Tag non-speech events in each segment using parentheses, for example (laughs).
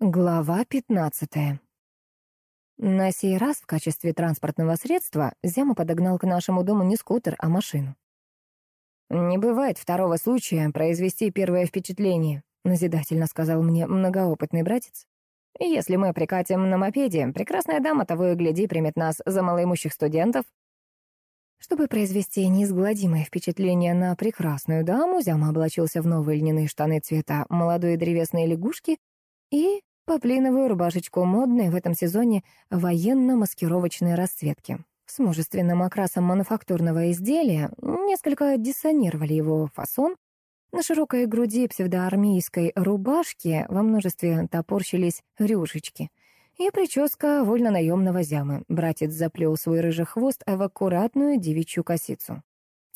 Глава 15. На сей раз в качестве транспортного средства Зяма подогнал к нашему дому не скутер, а машину. «Не бывает второго случая произвести первое впечатление», назидательно сказал мне многоопытный братец. «Если мы прикатим на мопеде, прекрасная дама того и гляди примет нас за малоимущих студентов». Чтобы произвести неизгладимое впечатление на прекрасную даму, Зяма облачился в новые льняные штаны цвета молодой древесной лягушки и Поплиновую рубашечку модной в этом сезоне военно-маскировочной расцветки. С мужественным окрасом мануфактурного изделия несколько диссонировали его фасон. На широкой груди псевдоармейской рубашки во множестве топорщились рюшечки. И прическа вольно-наемного зямы. Братец заплел свой рыжий хвост в аккуратную девичью косицу.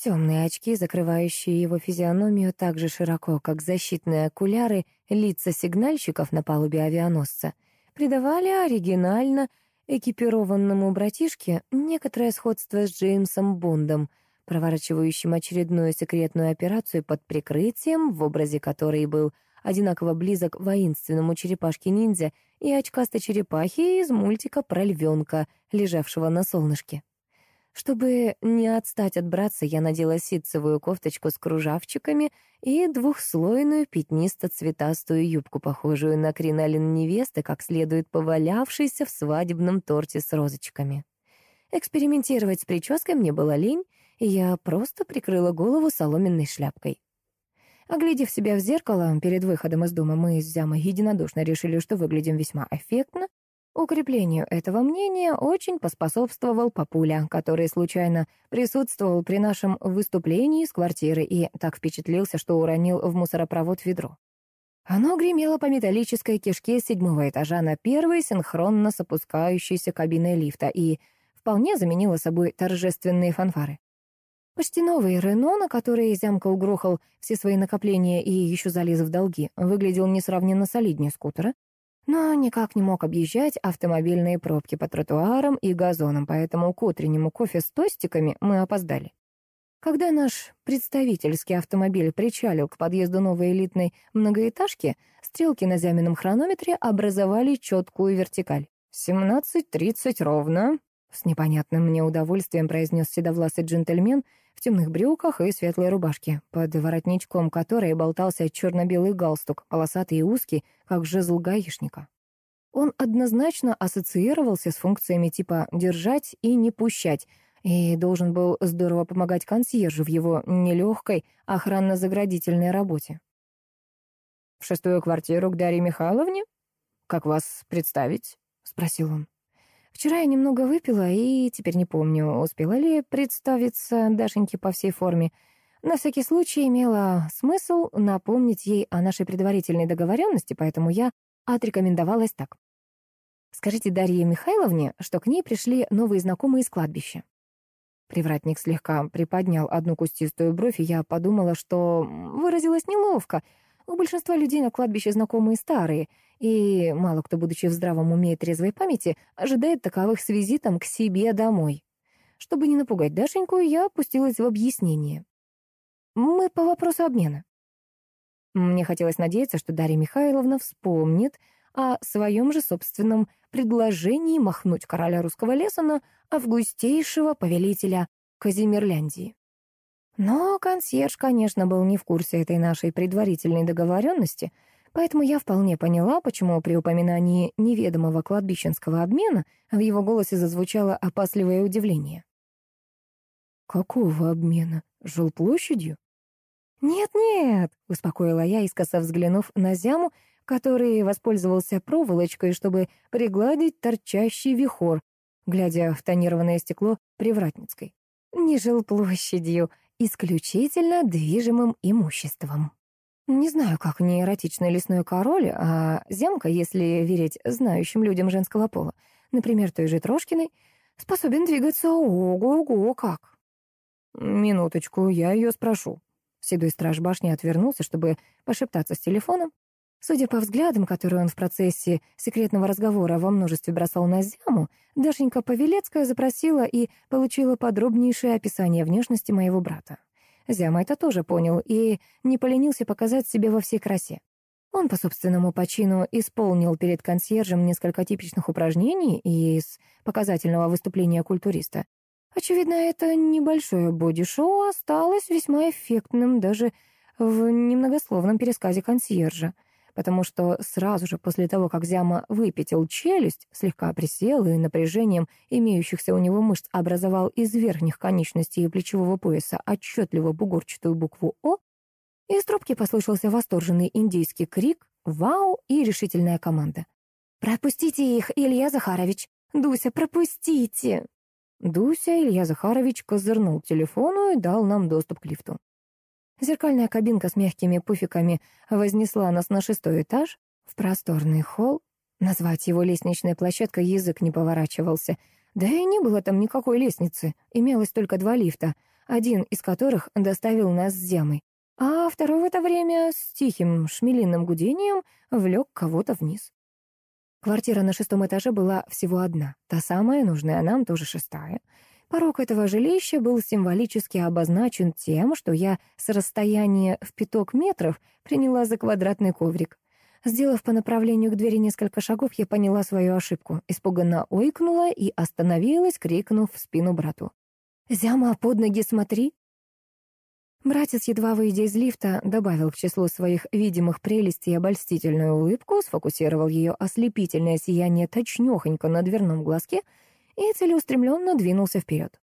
Темные очки, закрывающие его физиономию так же широко, как защитные окуляры, лица сигнальщиков на палубе авианосца, придавали оригинально экипированному братишке некоторое сходство с Джеймсом Бондом, проворачивающим очередную секретную операцию под прикрытием, в образе которой был одинаково близок воинственному черепашке-ниндзя и очкастой черепахе из мультика про львенка, лежавшего на солнышке. Чтобы не отстать от братца, я надела ситцевую кофточку с кружавчиками и двухслойную пятнисто-цветастую юбку, похожую на кринолин невесты, как следует повалявшейся в свадебном торте с розочками. Экспериментировать с прической мне было лень, и я просто прикрыла голову соломенной шляпкой. Оглядев себя в зеркало перед выходом из дома, мы с Зямой единодушно решили, что выглядим весьма эффектно Укреплению этого мнения очень поспособствовал папуля, который случайно присутствовал при нашем выступлении с квартиры и так впечатлился, что уронил в мусоропровод ведро. Оно гремело по металлической кишке седьмого этажа на первой синхронно с опускающейся кабиной лифта и вполне заменило собой торжественные фанфары. Почти новый Рено, на который зямка угрохал все свои накопления и еще залез в долги, выглядел несравненно солиднее скутера, но никак не мог объезжать автомобильные пробки по тротуарам и газонам, поэтому к утреннему кофе с тостиками мы опоздали. Когда наш представительский автомобиль причалил к подъезду новой элитной многоэтажки, стрелки на зяменном хронометре образовали четкую вертикаль. «Семнадцать тридцать ровно», — с непонятным мне удовольствием произнес седовласый джентльмен — в темных брюках и светлой рубашке, под воротничком которой болтался черно-белый галстук, полосатый и узкий, как жезл гаишника. Он однозначно ассоциировался с функциями типа «держать» и «не пущать», и должен был здорово помогать консьержу в его нелегкой охранно-заградительной работе. «В шестую квартиру к Дарье Михайловне? Как вас представить?» — спросил он. Вчера я немного выпила и теперь не помню, успела ли представиться Дашеньке по всей форме. На всякий случай имела смысл напомнить ей о нашей предварительной договоренности, поэтому я отрекомендовалась так. Скажите Дарье Михайловне, что к ней пришли новые знакомые из кладбища. Привратник слегка приподнял одну кустистую бровь, и я подумала, что выразилась неловко. У большинства людей на кладбище знакомые старые, и мало кто, будучи в здравом уме и трезвой памяти, ожидает таковых с визитом к себе домой. Чтобы не напугать Дашеньку, я опустилась в объяснение. Мы по вопросу обмена. Мне хотелось надеяться, что Дарья Михайловна вспомнит о своем же собственном предложении махнуть короля русского леса на августейшего повелителя Казимирляндии. Но консьерж, конечно, был не в курсе этой нашей предварительной договоренности — Поэтому я вполне поняла, почему при упоминании неведомого кладбищенского обмена в его голосе зазвучало опасливое удивление. «Какого обмена? Жилплощадью?» «Нет-нет», — успокоила я, искоса взглянув на Зяму, который воспользовался проволочкой, чтобы пригладить торчащий вихор, глядя в тонированное стекло Привратницкой. «Не жилплощадью, исключительно движимым имуществом». Не знаю, как не эротичный лесной король, а земка, если верить знающим людям женского пола, например, той же Трошкиной, способен двигаться ого-го как. Минуточку, я ее спрошу. Седой страж башни отвернулся, чтобы пошептаться с телефоном. Судя по взглядам, которые он в процессе секретного разговора во множестве бросал на Зяму, Дашенька Павелецкая запросила и получила подробнейшее описание внешности моего брата. Зяма это тоже понял и не поленился показать себе во всей красе. Он по собственному почину исполнил перед консьержем несколько типичных упражнений из показательного выступления культуриста. Очевидно, это небольшое боди-шоу осталось весьма эффектным даже в немногословном пересказе консьержа, потому что сразу же после того, как Зяма выпятил челюсть, слегка присел и напряжением имеющихся у него мышц образовал из верхних конечностей и плечевого пояса отчетливо бугорчатую букву «О», из трубки послышался восторженный индийский крик, вау и решительная команда. «Пропустите их, Илья Захарович! Дуся, пропустите!» Дуся Илья Захарович козырнул телефону и дал нам доступ к лифту. Зеркальная кабинка с мягкими пуфиками вознесла нас на шестой этаж, в просторный холл. Назвать его лестничной площадкой язык не поворачивался. Да и не было там никакой лестницы, имелось только два лифта, один из которых доставил нас с Зямой, а второй в это время с тихим шмелиным гудением влек кого-то вниз. Квартира на шестом этаже была всего одна, та самая, нужная нам, тоже шестая. Порог этого жилища был символически обозначен тем, что я с расстояния в пяток метров приняла за квадратный коврик. Сделав по направлению к двери несколько шагов, я поняла свою ошибку, испуганно ойкнула и остановилась, крикнув в спину брату. «Зяма, под ноги смотри!» Братец, едва выйдя из лифта, добавил к числу своих видимых прелестей обольстительную улыбку, сфокусировал ее ослепительное сияние точнёхонько на дверном глазке и целеустремленно двинулся вперед.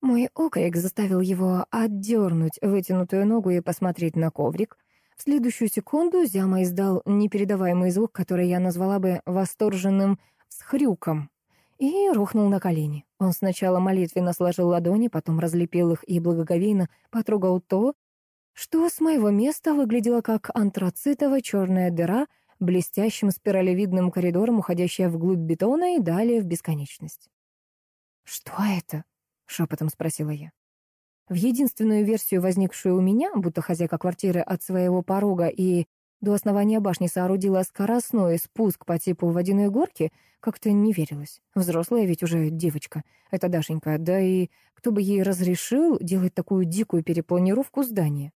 Мой окрик заставил его отдернуть вытянутую ногу и посмотреть на коврик. В следующую секунду Зяма издал непередаваемый звук, который я назвала бы восторженным всхрюком и рухнул на колени. Он сначала молитвенно сложил ладони, потом разлепил их и благоговейно потрогал то, что с моего места выглядело как антрацитовая черная дыра, блестящим спиралевидным коридором, уходящая вглубь бетона и далее в бесконечность. «Что это?» — шепотом спросила я. В единственную версию, возникшую у меня, будто хозяйка квартиры от своего порога и до основания башни соорудила скоростной спуск по типу водяной горки, как-то не верилось. Взрослая ведь уже девочка, это Дашенька, да и кто бы ей разрешил делать такую дикую перепланировку здания?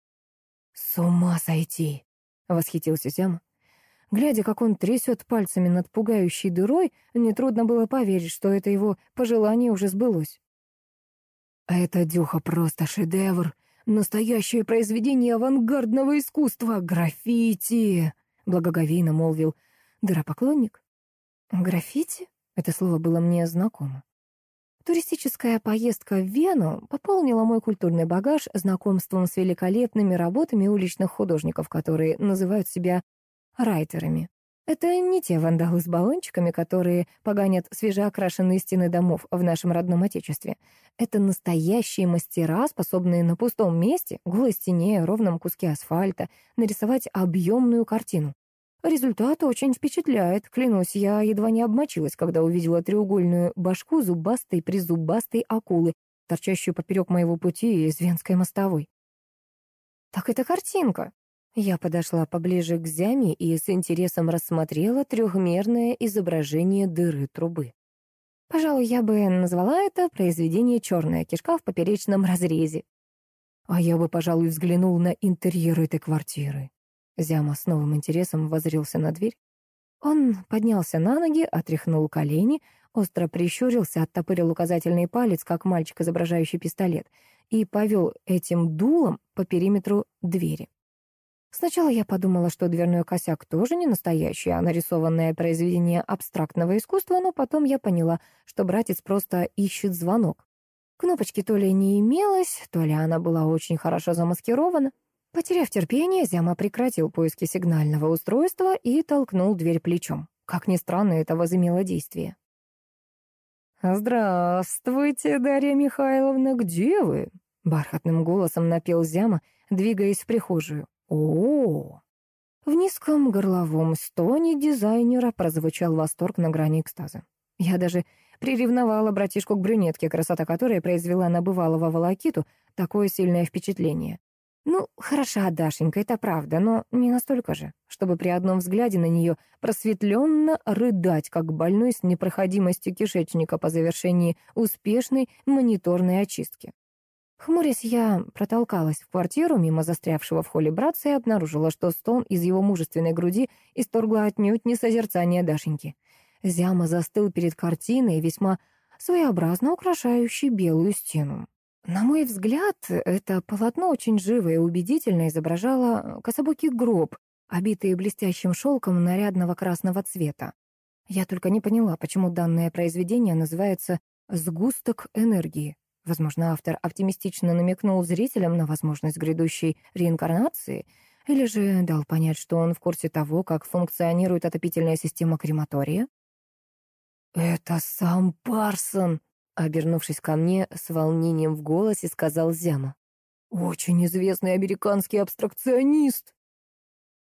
«С ума сойти!» — восхитился Зяма. Глядя, как он трясет пальцами над пугающей дырой, нетрудно было поверить, что это его пожелание уже сбылось. «А эта дюха просто шедевр!» Настоящее произведение авангардного искусства, граффити!» — благоговейно молвил дыропоклонник. «Граффити?» — это слово было мне знакомо. Туристическая поездка в Вену пополнила мой культурный багаж знакомством с великолепными работами уличных художников, которые называют себя райтерами. Это не те вандалы с баллончиками, которые поганят свежеокрашенные стены домов в нашем родном Отечестве. Это настоящие мастера, способные на пустом месте, голой стене, ровном куске асфальта, нарисовать объемную картину. Результат очень впечатляет. Клянусь, я едва не обмочилась, когда увидела треугольную башку зубастой-призубастой акулы, торчащую поперек моего пути из Венской мостовой. «Так это картинка», я подошла поближе к Зяме и с интересом рассмотрела трехмерное изображение дыры трубы. Пожалуй, я бы назвала это произведение «Черная кишка» в поперечном разрезе. А я бы, пожалуй, взглянул на интерьер этой квартиры. Зяма с новым интересом возрился на дверь. Он поднялся на ноги, отряхнул колени, остро прищурился, оттопырил указательный палец, как мальчик, изображающий пистолет, и повел этим дулом по периметру двери. Сначала я подумала, что дверной косяк тоже не настоящий, а нарисованное произведение абстрактного искусства, но потом я поняла, что братец просто ищет звонок. Кнопочки то ли не имелось, то ли она была очень хорошо замаскирована. Потеряв терпение, Зяма прекратил поиски сигнального устройства и толкнул дверь плечом. Как ни странно, это возымело действие. «Здравствуйте, Дарья Михайловна, где вы?» Бархатным голосом напел Зяма, двигаясь в прихожую. О, В низком горловом стоне дизайнера прозвучал восторг на грани экстаза. Я даже приревновала братишку к брюнетке, красота которой произвела на бывалого волокиту такое сильное впечатление. Ну, хороша Дашенька, это правда, но не настолько же, чтобы при одном взгляде на нее просветленно рыдать, как больной с непроходимостью кишечника по завершении успешной мониторной очистки. Хмурясь, я протолкалась в квартиру мимо застрявшего в холле братца и обнаружила, что стон из его мужественной груди исторгла отнюдь не созерцание Дашеньки. Зяма застыл перед картиной, весьма своеобразно украшающей белую стену. На мой взгляд, это полотно очень живо и убедительно изображало кособокий гроб, обитый блестящим шелком нарядного красного цвета. Я только не поняла, почему данное произведение называется «Сгусток энергии». Возможно, автор оптимистично намекнул зрителям на возможность грядущей реинкарнации, или же дал понять, что он в курсе того, как функционирует отопительная система крематория. «Это сам Парсон!» — обернувшись ко мне, с волнением в голосе сказал Зяма. «Очень известный американский абстракционист!»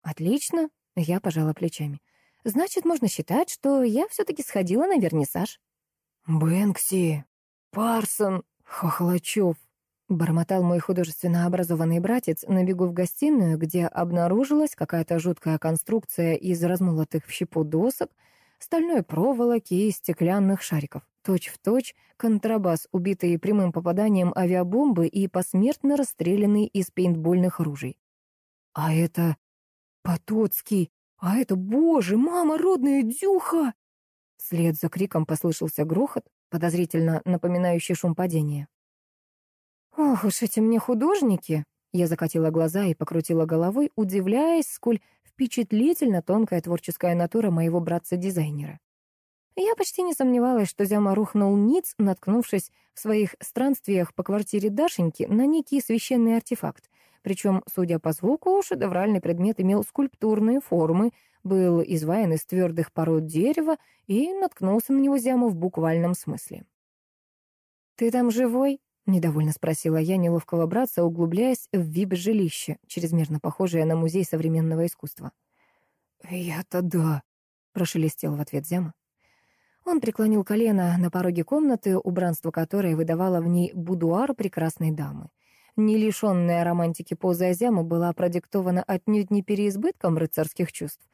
«Отлично!» — я пожала плечами. «Значит, можно считать, что я все-таки сходила на вернисаж». «Бэнкси! Парсон! Хохлачев!» — бормотал мой художественно образованный братец на бегу в гостиную, где обнаружилась какая-то жуткая конструкция из размолотых в щепу досок, стальной проволоки и стеклянных шариков. Точь-в-точь контрабас, убитый прямым попаданием авиабомбы и посмертно расстрелянный из пейнтбольных ружей. «А это Потоцкий! А это, боже, мама родная, Дюха!» Вслед за криком послышался грохот, подозрительно напоминающий шум падения. «Ох уж эти мне художники!» Я закатила глаза и покрутила головой, удивляясь, сколь впечатлительно тонкая творческая натура моего братца-дизайнера. Я почти не сомневалась, что Зяма рухнул ниц, наткнувшись в своих странствиях по квартире Дашеньки на некий священный артефакт. Причем, судя по звуку, шедевральный предмет имел скульптурные формы, был изваян из твердых пород дерева и наткнулся на него Зяма в буквальном смысле. «Ты там живой?» — недовольно спросила я неловкого братца, углубляясь в вип-жилище, чрезмерно похожее на музей современного искусства. «Я-то да», — прошелестел в ответ Зяма. Он преклонил колено на пороге комнаты, убранство которой выдавало в ней будуар прекрасной дамы. Не лишенная романтики поза Азяма была продиктована отнюдь не переизбытком рыцарских чувств.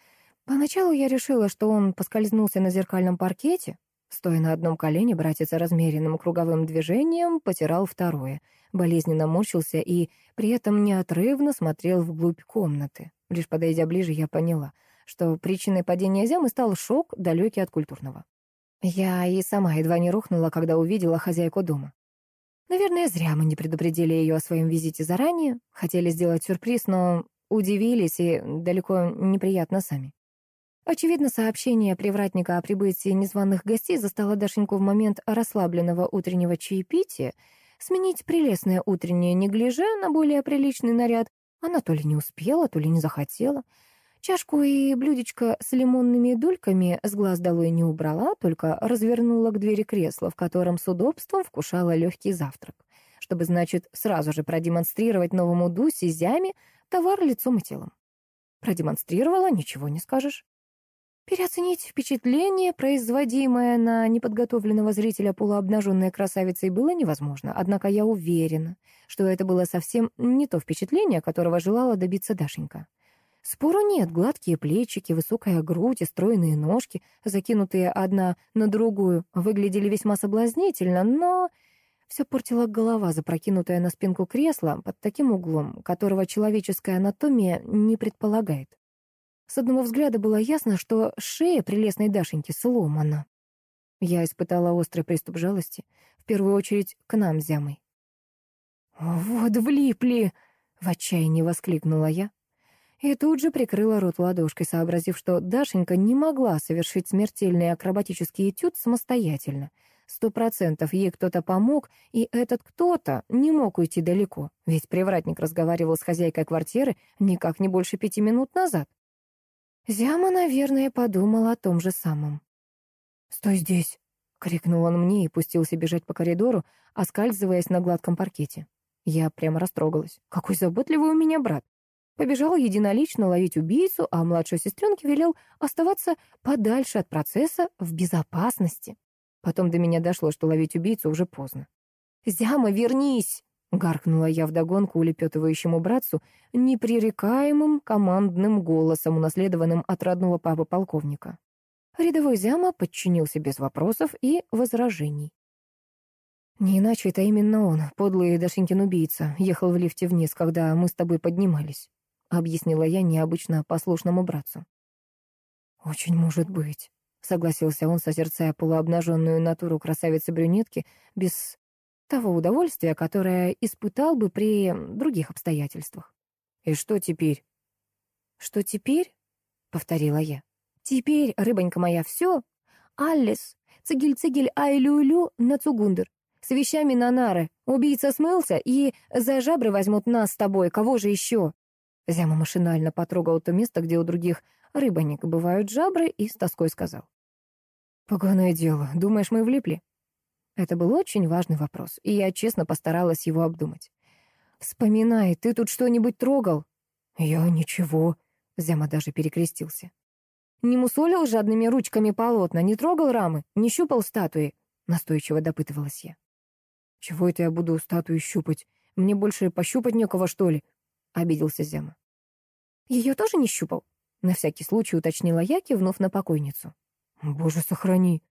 Поначалу я решила, что он поскользнулся на зеркальном паркете. Стоя на одном колене, братец размеренным круговым движением потирал второе, болезненно морщился и при этом неотрывно смотрел вглубь комнаты. Лишь подойдя ближе, я поняла, что причиной падения Зямы стал шок, далекий от культурного. Я и сама едва не рухнула, когда увидела хозяйку дома. Наверное, зря мы не предупредили ее о своем визите заранее. Хотели сделать сюрприз, но удивились и далеко неприятно сами. Очевидно, сообщение привратника о прибытии незваных гостей застало Дашеньку в момент расслабленного утреннего чаепития. Сменить прелестное утреннее неглиже на более приличный наряд она то ли не успела, то ли не захотела — Чашку и блюдечко с лимонными дольками с глаз долой не убрала, только развернула к двери кресло, в котором с удобством вкушала легкий завтрак, чтобы, значит, сразу же продемонстрировать новому Дусе зяме товар лицом и телом. Продемонстрировала, ничего не скажешь. Переоценить впечатление, производимое на неподготовленного зрителя полуобнаженной красавицей, было невозможно, однако я уверена, что это было совсем не то впечатление, которого желала добиться Дашенька. Спору нет, гладкие плечики, высокая грудь и стройные ножки, закинутые одна на другую, выглядели весьма соблазнительно, но все портила голова, запрокинутая на спинку кресла под таким углом, которого человеческая анатомия не предполагает. С одного взгляда было ясно, что шея прелестной Дашеньки сломана. Я испытала острый приступ жалости, в первую очередь к нам, зямой. «Вот влипли!» — в отчаянии воскликнула я. И тут же прикрыла рот ладошкой, сообразив, что Дашенька не могла совершить смертельный акробатический этюд самостоятельно. Сто процентов ей кто-то помог, и этот кто-то не мог уйти далеко, ведь привратник разговаривал с хозяйкой квартиры никак не больше пяти минут назад. Зяма, наверное, подумал о том же самом. «Стой здесь!» — крикнул он мне и пустился бежать по коридору, оскальзываясь на гладком паркете. Я прямо растрогалась. Какой заботливый у меня брат. Побежал единолично ловить убийцу, а младшей сестренке велел оставаться подальше от процесса в безопасности. Потом до меня дошло, что ловить убийцу уже поздно. «Зяма, вернись!» — гаркнула я вдогонку улепетывающему братцу непререкаемым командным голосом, унаследованным от родного папы полковника. Рядовой Зяма подчинился без вопросов и возражений. Не иначе это именно он, подлый Дашенькин убийца, ехал в лифте вниз, когда мы с тобой поднимались, объяснила я необычно послушному братцу. Очень может быть, согласился он, созерцая полуобнаженную натуру красавицы-брюнетки без того удовольствия, которое испытал бы при других обстоятельствах. «И что теперь?» «Что теперь?» — повторила я. «Теперь, рыбонька моя, все. Аллис, цигель-цигель, ай-лю-лю на цугундер. С вещами на нары. Убийца смылся, и за жабры возьмут нас с тобой. Кого же еще?» Зяма машинально потрогал то место, где у других рыбонек бывают жабры, и с тоской сказал. «Поганое дело. Думаешь, мы влипли?» Это был очень важный вопрос, и я честно постаралась его обдумать. «Вспоминай, ты тут что-нибудь трогал?» «Я ничего», — Зяма даже перекрестился. «Не мусолил жадными ручками полотна, не трогал рамы, не щупал статуи?» — настойчиво допытывалась я. «Чего это я буду статую щупать? Мне больше пощупать некого, что ли?» — обиделся Зяма. «Ее тоже не щупал?» — на всякий случай уточнила я, кивнув на покойницу. «Боже, сохрани!»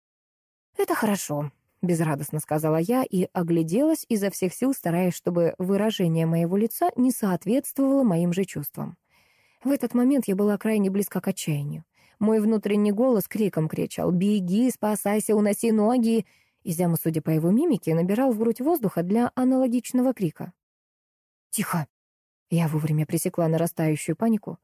«Это хорошо», — безрадостно сказала я и огляделась изо всех сил, стараясь, чтобы выражение моего лица не соответствовало моим же чувствам. В этот момент я была крайне близка к отчаянию. Мой внутренний голос криком кричал «Беги, спасайся, уноси ноги!» Изяма, судя по его мимике, набирал в грудь воздуха для аналогичного крика. «Тихо!» Я вовремя пресекла нарастающую панику.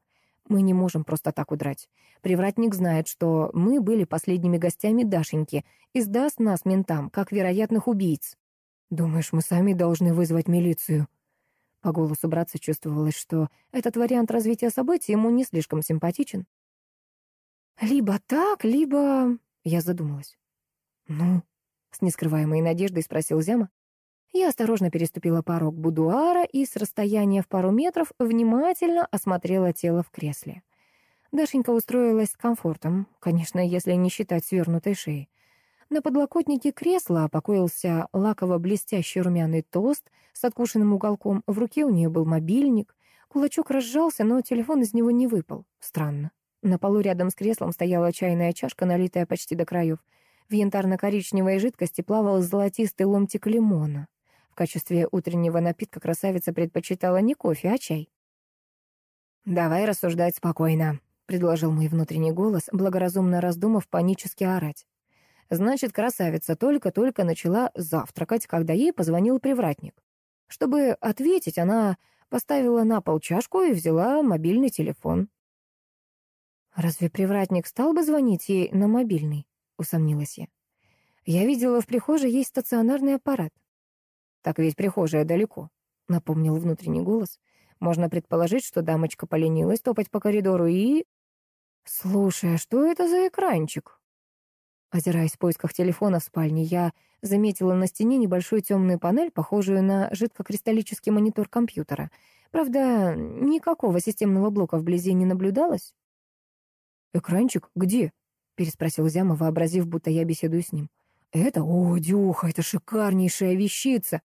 Мы не можем просто так удрать. Привратник знает, что мы были последними гостями Дашеньки и сдаст нас ментам, как вероятных убийц. Думаешь, мы сами должны вызвать милицию? По голосу братца чувствовалось, что этот вариант развития событий ему не слишком симпатичен. Либо так, либо... Я задумалась. Ну? С нескрываемой надеждой спросил Зяма. Я осторожно переступила порог будуара и с расстояния в пару метров внимательно осмотрела тело в кресле. Дашенька устроилась с комфортом, конечно, если не считать свернутой шеи. На подлокотнике кресла покоился лаково-блестящий румяный тост с откушенным уголком, в руке у нее был мобильник. Кулачок разжался, но телефон из него не выпал. Странно. На полу рядом с креслом стояла чайная чашка, налитая почти до краев. В янтарно-коричневой жидкости плавал золотистый ломтик лимона качестве утреннего напитка красавица предпочитала не кофе, а чай. «Давай рассуждать спокойно», — предложил мой внутренний голос, благоразумно раздумав панически орать. Значит, красавица только-только начала завтракать, когда ей позвонил привратник. Чтобы ответить, она поставила на пол чашку и взяла мобильный телефон. «Разве привратник стал бы звонить ей на мобильный?» — усомнилась я. «Я видела, в прихожей есть стационарный аппарат. Так ведь прихожая далеко, напомнил внутренний голос. Можно предположить, что дамочка поленилась топать по коридору и... Слушай, а что это за экранчик? Озираясь в поисках телефона в спальне, я заметила на стене небольшую темную панель, похожую на жидкокристаллический монитор компьютера. Правда, никакого системного блока вблизи не наблюдалось. «Экранчик? Где?» — переспросил Зяма, вообразив, будто я беседую с ним. «Это? О, Дюха, это шикарнейшая вещица!»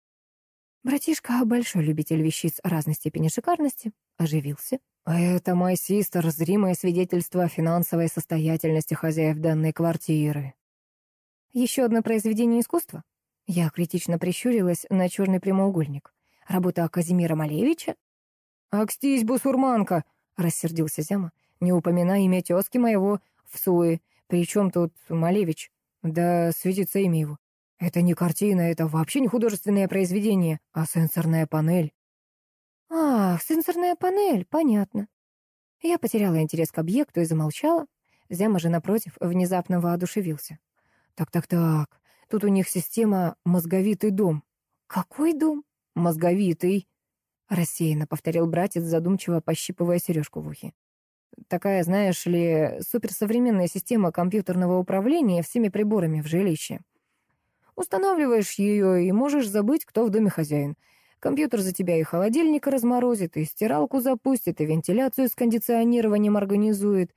Братишка, большой любитель вещиц разной степени шикарности, оживился. «Это мой систер, зримое свидетельство о финансовой состоятельности хозяев данной квартиры». «Еще одно произведение искусства?» Я критично прищурилась на черный прямоугольник. «Работа Казимира Малевича?» «Акстись, бусурманка!» — рассердился Зяма. «Не упоминай имя тезки моего в суе. Причем тут Малевич? Да светится имя его. Это не картина, это вообще не художественное произведение, а сенсорная панель. Ах, сенсорная панель, понятно. Я потеряла интерес к объекту и замолчала. Зяма же, напротив, внезапно воодушевился. Так-так-так, тут у них система «мозговитый дом». Какой дом? Мозговитый. Рассеянно повторил братец, задумчиво пощипывая сережку в ухе. Такая, знаешь ли, суперсовременная система компьютерного управления всеми приборами в жилище. Устанавливаешь ее и можешь забыть, кто в доме хозяин. Компьютер за тебя и холодильник разморозит, и стиралку запустит, и вентиляцию с кондиционированием организует,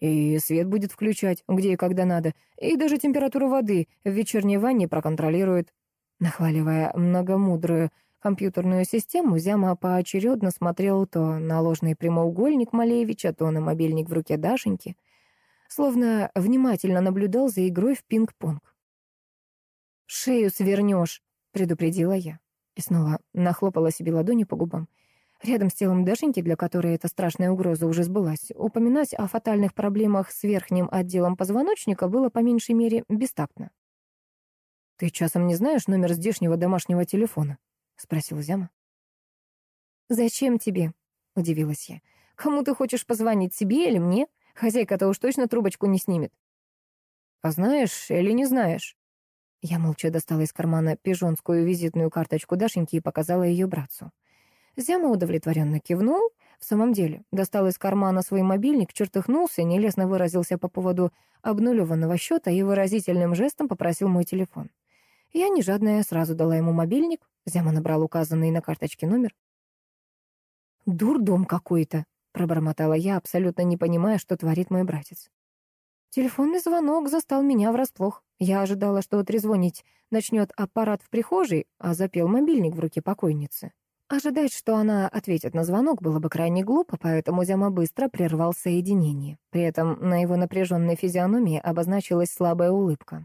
и свет будет включать, где и когда надо, и даже температуру воды в вечерней ванне проконтролирует. Нахваливая многомудрую компьютерную систему, Зяма поочередно смотрел то на ложный прямоугольник Малевича, то на мобильник в руке Дашеньки, словно внимательно наблюдал за игрой в пинг-понг. «Шею свернешь», — предупредила я. И снова нахлопала себе ладонью по губам. Рядом с телом Дашеньки, для которой эта страшная угроза уже сбылась, упоминать о фатальных проблемах с верхним отделом позвоночника было по меньшей мере бестактно. «Ты часом не знаешь номер здешнего домашнего телефона?» — спросила Зяма. «Зачем тебе?» — удивилась я. «Кому ты хочешь позвонить, себе или мне? Хозяйка-то уж точно трубочку не снимет». «А знаешь или не знаешь?» Я молча достала из кармана пижонскую визитную карточку Дашеньки и показала ее братцу. Зяма удовлетворенно кивнул. В самом деле, достал из кармана свой мобильник, чертыхнулся, нелестно выразился по поводу обнулеванного счета и выразительным жестом попросил мой телефон. Я, не жадная, сразу дала ему мобильник. Зяма набрал указанный на карточке номер. «Дурдом какой-то», — пробормотала я, абсолютно не понимая, что творит мой братец. Телефонный звонок застал меня врасплох. Я ожидала, что трезвонить начнет аппарат в прихожей, а запел мобильник в руке покойницы. Ожидать, что она ответит на звонок, было бы крайне глупо, поэтому Зяма быстро прервал соединение. При этом на его напряженной физиономии обозначилась слабая улыбка.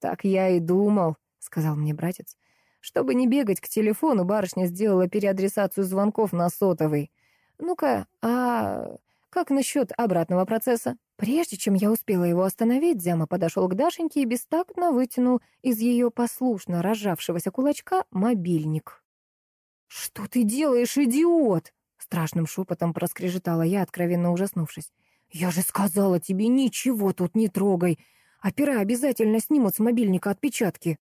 «Так я и думал», — сказал мне братец. «Чтобы не бегать к телефону, барышня сделала переадресацию звонков на сотовый. Ну-ка, а как насчет обратного процесса?» Прежде чем я успела его остановить, Зяма подошел к Дашеньке и бестактно вытянул из ее послушно разжавшегося кулачка мобильник. «Что ты делаешь, идиот?» Страшным шепотом проскрежетала я, откровенно ужаснувшись. «Я же сказала тебе, ничего тут не трогай. Опера обязательно снимут с мобильника отпечатки».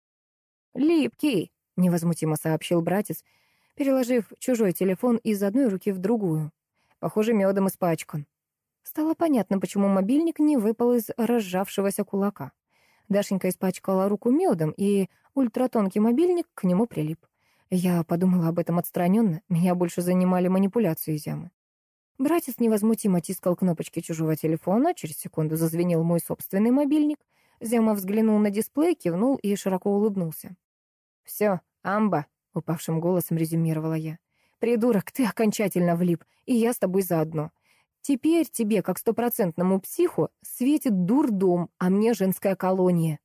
«Липкий», — невозмутимо сообщил братец, переложив чужой телефон из одной руки в другую. «Похоже, медом испачкан». Стало понятно, почему мобильник не выпал из разжавшегося кулака. Дашенька испачкала руку медом, и ультратонкий мобильник к нему прилип. Я подумала об этом отстраненно, меня больше занимали манипуляции Зямы. Братец невозмутимо тискал кнопочки чужого телефона, через секунду зазвенел мой собственный мобильник. Зяма взглянул на дисплей, кивнул и широко улыбнулся. «Все, амба», — упавшим голосом резюмировала я. «Придурок, ты окончательно влип, и я с тобой заодно. Теперь тебе, как стопроцентному психу, светит дурдом, а мне женская колония».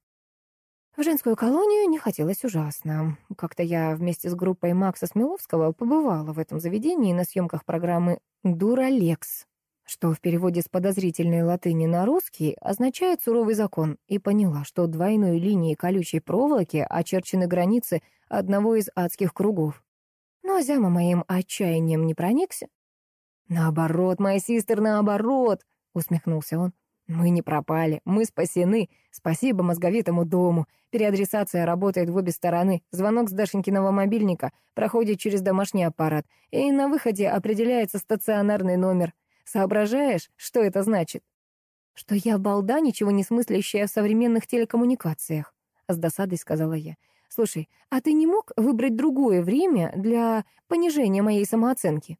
В женскую колонию не хотелось ужасно. Как-то я вместе с группой Макса Смеловского побывала в этом заведении на съемках программы «Дуралекс», что в переводе с подозрительной латыни на русский означает «суровый закон», и поняла, что двойной линией колючей проволоки очерчены границы одного из адских кругов. Но Зяма моим отчаянием не проникся. «Наоборот, моя сестер, наоборот!» — усмехнулся он. «Мы не пропали, мы спасены. Спасибо мозговитому дому. Переадресация работает в обе стороны. Звонок с Дашенькиного мобильника проходит через домашний аппарат, и на выходе определяется стационарный номер. Соображаешь, что это значит?» «Что я балда, ничего не смыслящая в современных телекоммуникациях», — с досадой сказала я. «Слушай, а ты не мог выбрать другое время для понижения моей самооценки?»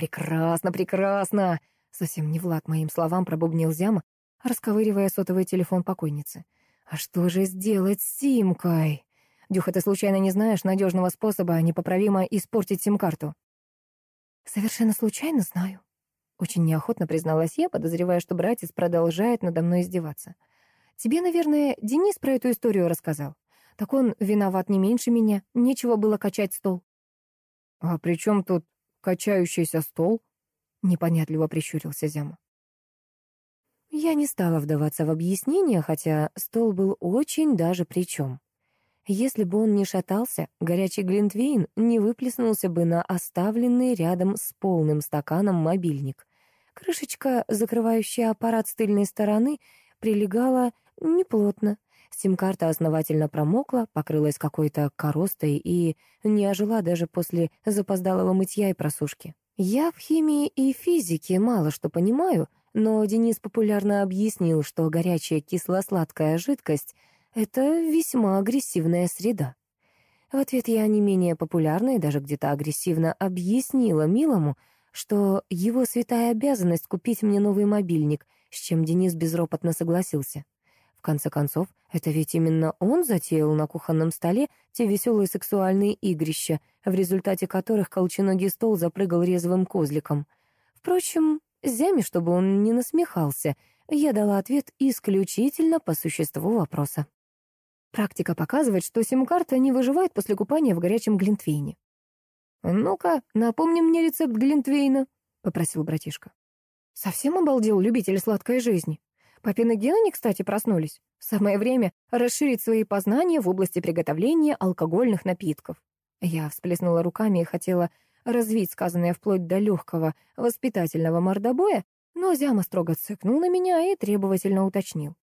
«Прекрасно, прекрасно!» Совсем не Влад моим словам пробубнил Зяма, расковыривая сотовый телефон покойницы. «А что же сделать с симкой? Дюха, ты случайно не знаешь надежного способа непоправимо испортить сим-карту?» «Совершенно случайно знаю», — очень неохотно призналась я, подозревая, что братец продолжает надо мной издеваться. «Тебе, наверное, Денис про эту историю рассказал. Так он виноват не меньше меня, нечего было качать стол». «А при чем тут качающийся стол?» — непонятливо прищурился Зяма. Я не стала вдаваться в объяснение, хотя стол был очень даже при чем. Если бы он не шатался, горячий глинтвейн не выплеснулся бы на оставленный рядом с полным стаканом мобильник. Крышечка, закрывающая аппарат с тыльной стороны, прилегала неплотно, Сим-карта основательно промокла, покрылась какой-то коростой и не ожила даже после запоздалого мытья и просушки. Я в химии и физике мало что понимаю, но Денис популярно объяснил, что горячая кисло-сладкая жидкость — это весьма агрессивная среда. В ответ я не менее популярно и даже где-то агрессивно объяснила Милому, что его святая обязанность купить мне новый мобильник, с чем Денис безропотно согласился. В конце концов, это ведь именно он затеял на кухонном столе те веселые сексуальные игрища, в результате которых колченогий стол запрыгал резвым козликом. Впрочем, Зяме, чтобы он не насмехался, я дала ответ исключительно по существу вопроса. Практика показывает, что сим-карта не выживает после купания в горячем глинтвейне. «Ну-ка, напомни мне рецепт глинтвейна», — попросил братишка. Совсем обалдел любитель сладкой жизни. Папины гены, кстати, проснулись. Самое время расширить свои познания в области приготовления алкогольных напитков. Я всплеснула руками и хотела развить сказанное вплоть до легкого воспитательного мордобоя, но Зяма строго цыкнул на меня и требовательно уточнил.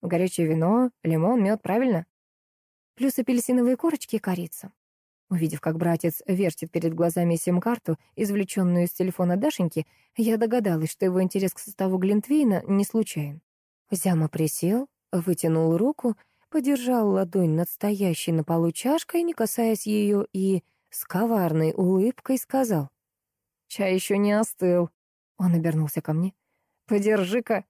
Горячее вино, лимон, мед, правильно? Плюс апельсиновые корочки и корица. Увидев, как братец вертит перед глазами сим-карту, извлеченную из телефона Дашеньки, я догадалась, что его интерес к составу Глинтвейна не случайен. Зяма присел, вытянул руку, подержал ладонь над стоящей на полу чашкой, не касаясь ее, и с коварной улыбкой сказал. «Чай еще не остыл». Он обернулся ко мне. «Подержи-ка».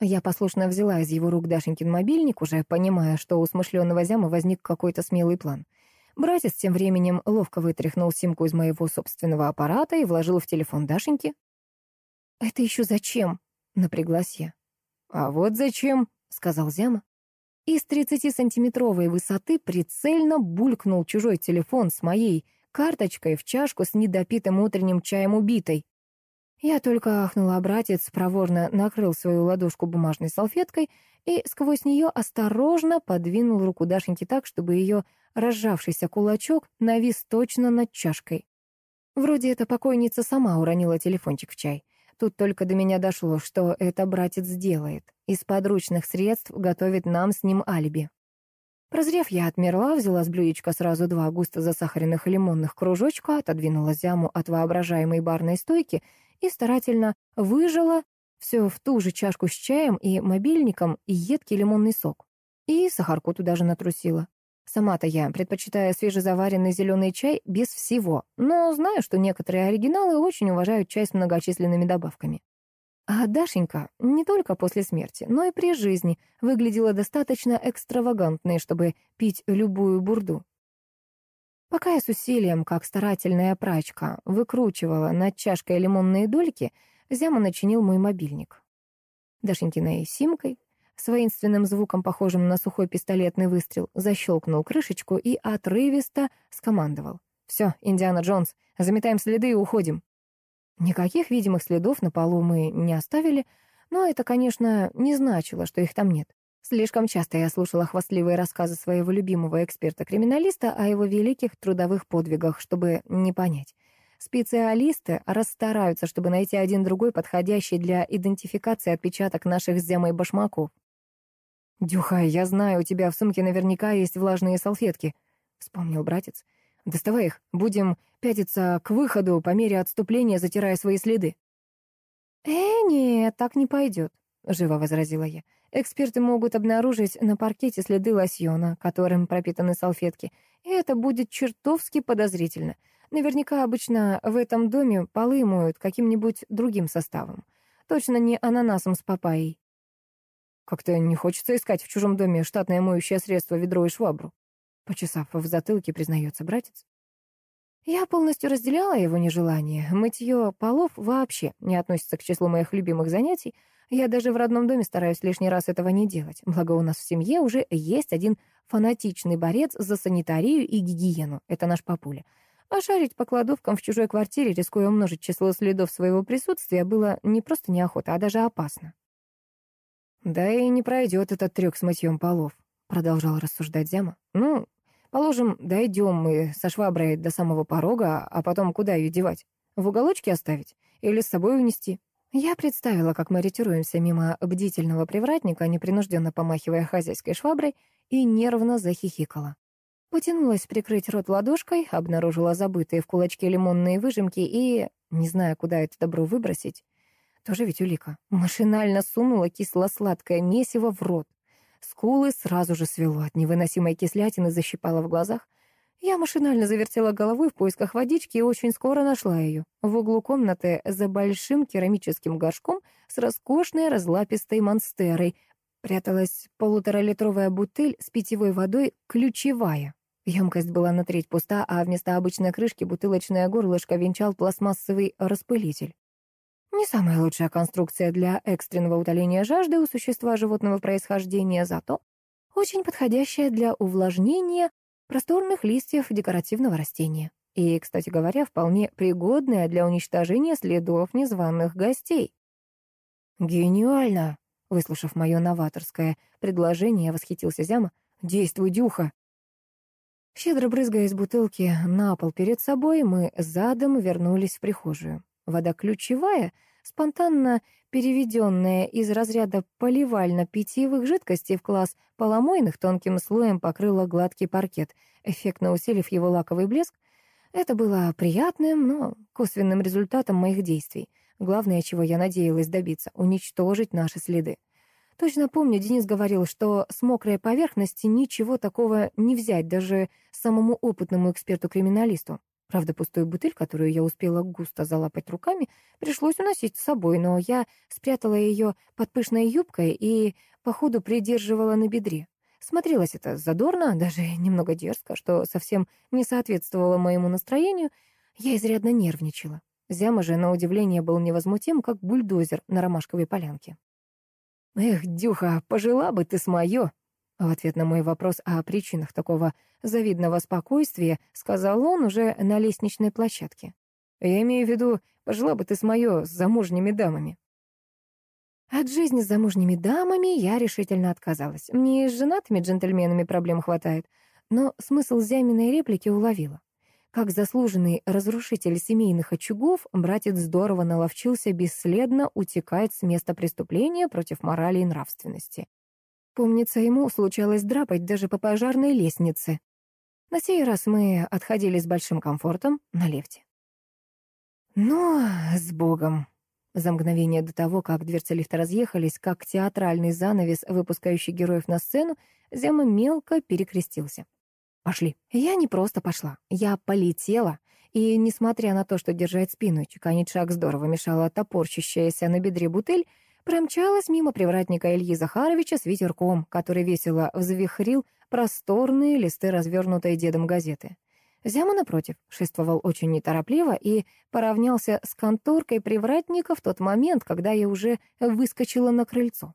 Я послушно взяла из его рук Дашенькин мобильник, уже понимая, что у смышленого зяма возник какой-то смелый план — Братец тем временем ловко вытряхнул симку из моего собственного аппарата и вложил в телефон Дашеньки. «Это еще зачем?» — напряглась я. «А вот зачем?» — сказал Зяма. Из 30-сантиметровой высоты прицельно булькнул чужой телефон с моей карточкой в чашку с недопитым утренним чаем убитой. Я только ахнула, а братец проворно накрыл свою ладошку бумажной салфеткой и сквозь нее осторожно подвинул руку Дашеньки так, чтобы ее разжавшийся кулачок навис точно над чашкой. Вроде эта покойница сама уронила телефончик в чай. Тут только до меня дошло, что это братец делает. Из подручных средств готовит нам с ним алиби. Прозрев, я отмерла, взяла с блюдечка сразу два густо засахаренных лимонных кружочка, отодвинула зяму от воображаемой барной стойки и старательно выжила все в ту же чашку с чаем и мобильником и едкий лимонный сок. И сахарку туда же натрусила. Сама-то я предпочитаю свежезаваренный зеленый чай без всего, но знаю, что некоторые оригиналы очень уважают чай с многочисленными добавками. А Дашенька не только после смерти, но и при жизни выглядела достаточно экстравагантной, чтобы пить любую бурду. Пока я с усилием, как старательная прачка, выкручивала над чашкой лимонные дольки, Зяма начинил мой мобильник. Дашенькиной симкой, с воинственным звуком, похожим на сухой пистолетный выстрел, защелкнул крышечку и отрывисто скомандовал. «Все, Индиана Джонс, заметаем следы и уходим». Никаких видимых следов на полу мы не оставили, но это, конечно, не значило, что их там нет. Слишком часто я слушала хвастливые рассказы своего любимого эксперта-криминалиста о его великих трудовых подвигах, чтобы не понять. Специалисты расстараются, чтобы найти один другой подходящий для идентификации отпечаток наших с Земой башмаков. «Дюхай, я знаю, у тебя в сумке наверняка есть влажные салфетки», — вспомнил братец. «Доставай их, будем пятиться к выходу по мере отступления, затирая свои следы». «Э, нет, так не пойдет», — живо возразила я. «Эксперты могут обнаружить на паркете следы лосьона, которым пропитаны салфетки, и это будет чертовски подозрительно. Наверняка обычно в этом доме полы моют каким-нибудь другим составом. Точно не ананасом с папайей. Как-то не хочется искать в чужом доме штатное моющее средство, ведро и швабру. Почесав в затылке, признается братец. Я полностью разделяла его нежелание. Мытье полов вообще не относится к числу моих любимых занятий. Я даже в родном доме стараюсь лишний раз этого не делать. Благо у нас в семье уже есть один фанатичный борец за санитарию и гигиену. Это наш папуля. А шарить по кладовкам в чужой квартире, рискуя умножить число следов своего присутствия, было не просто неохота, а даже опасно. «Да и не пройдет этот трюк с мытьем полов», — продолжал рассуждать Зяма. «Ну, положим, дойдем мы со шваброй до самого порога, а потом куда ее девать? В уголочке оставить? Или с собой унести?» Я представила, как мы ретируемся мимо бдительного привратника, непринужденно помахивая хозяйской шваброй, и нервно захихикала. Потянулась прикрыть рот ладошкой, обнаружила забытые в кулачке лимонные выжимки и, не зная, куда это добро выбросить, тоже ведь улика. Машинально сунула кисло-сладкое месиво в рот. Скулы сразу же свело от невыносимой кислятины, защипала в глазах. Я машинально завертела головой в поисках водички и очень скоро нашла ее. В углу комнаты за большим керамическим горшком с роскошной разлапистой монстерой пряталась полуторалитровая бутыль с питьевой водой ключевая. Емкость была на треть пуста, а вместо обычной крышки бутылочное горлышко венчал пластмассовый распылитель. Не самая лучшая конструкция для экстренного утоления жажды у существа животного происхождения, зато очень подходящая для увлажнения просторных листьев декоративного растения. И, кстати говоря, вполне пригодная для уничтожения следов незваных гостей. «Гениально!» — выслушав мое новаторское предложение, восхитился Зяма. «Действуй, Дюха!» Щедро брызгая из бутылки на пол перед собой, мы задом вернулись в прихожую. Вода ключевая, спонтанно переведенная из разряда поливально-питьевых жидкостей в класс поломойных, тонким слоем покрыла гладкий паркет, эффектно усилив его лаковый блеск. Это было приятным, но косвенным результатом моих действий. Главное, чего я надеялась добиться — уничтожить наши следы. Точно помню, Денис говорил, что с мокрой поверхности ничего такого не взять даже самому опытному эксперту-криминалисту. Правда, пустую бутыль, которую я успела густо залапать руками, пришлось уносить с собой, но я спрятала ее под пышной юбкой и, походу, придерживала на бедре. Смотрелось это задорно, даже (laughs) немного дерзко, что совсем не соответствовало моему настроению. Я изрядно нервничала. Зяма же, на удивление, был невозмутим, как бульдозер на ромашковой полянке. «Эх, Дюха, пожила бы ты с моё!» В ответ на мой вопрос о причинах такого завидного спокойствия сказал он уже на лестничной площадке. «Я имею в виду, пожила бы ты с моё с замужними дамами». От жизни с замужними дамами я решительно отказалась. Мне и с женатыми джентльменами проблем хватает. Но смысл Зяминой реплики уловила. Как заслуженный разрушитель семейных очагов, братец здорово наловчился бесследно утекать с места преступления против морали и нравственности. Помнится, ему случалось драпать даже по пожарной лестнице. На сей раз мы отходили с большим комфортом на лифте. Но «Ну, с Богом. За мгновение до того, как дверцы лифта разъехались, как театральный занавес, выпускающий героев на сцену, Зяма мелко перекрестился. Пошли. Я не просто пошла, я полетела. И, несмотря на то, что держать спину чеканить шаг здорово мешала топорщащаяся на бедре бутыль, промчалась мимо привратника Ильи Захаровича с ветерком, который весело взвихрил просторные листы, развернутые дедом газеты. Зяма, напротив, шествовал очень неторопливо и поравнялся с конторкой привратника в тот момент, когда я уже выскочила на крыльцо.